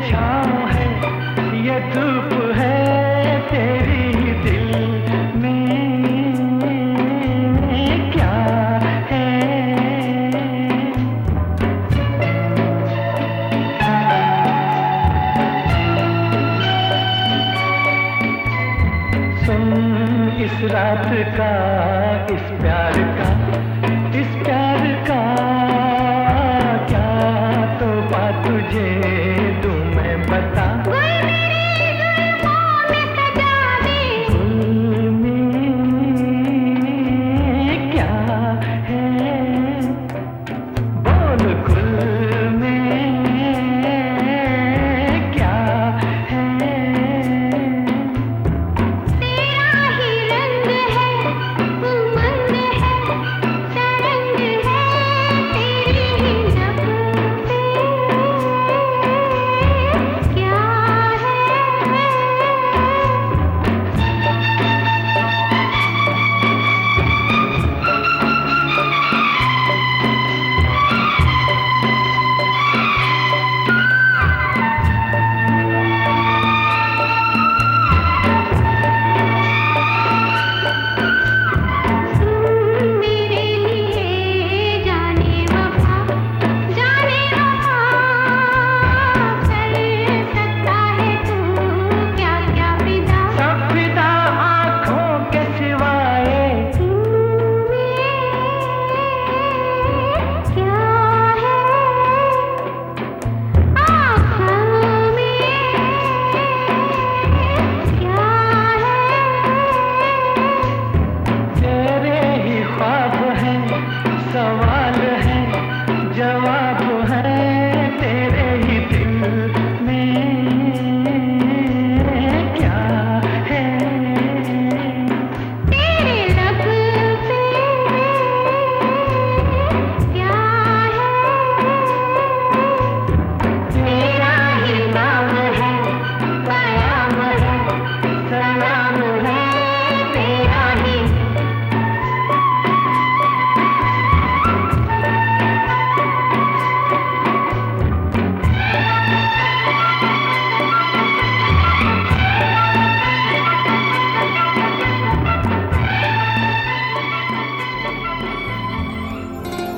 है यदुप है तेरे दिल में क्या है? सुन इस रात का, इस प्यार का, इस प्यार का, क्या तो बात तुझे bye, -bye.